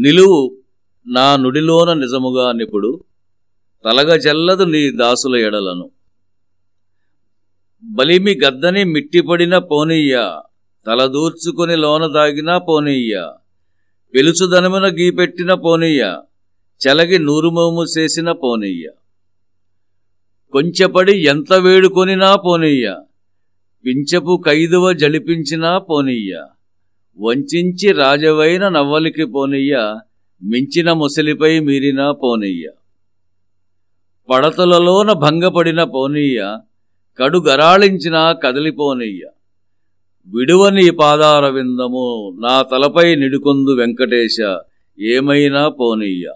నిలువు నా నుడిలోన నిజముగా నిపుడు తలగజల్లదు నీ దాసుల ఎడలను. బలిమి గద్దని మిట్టిపడిన పోనీయ్య తలదూర్చుకుని లోన దాగినా పోనీయ్య పెలుచుదనమున గీపెట్టిన పోనీయ్య చెలగి నూరుమోము చేసిన పోనీయ్య కొంచెపడి ఎంత వేడుకొనినా పోనీయ్య పించపు కైదువ జలిపించినా పోనీయ్య వంచించి రాజవైన నవ్వలికి పోనీయ మించిన ముసలిపై మీరినా పోనీయ పడతలలోన భంగపడిన పోనీయ కడుగరాళించిన గరాళించినా విడువని పాదారవిందము నా తలపై నిడుకొందు వెంకటేశ ఏమైనా పోనీయ్య.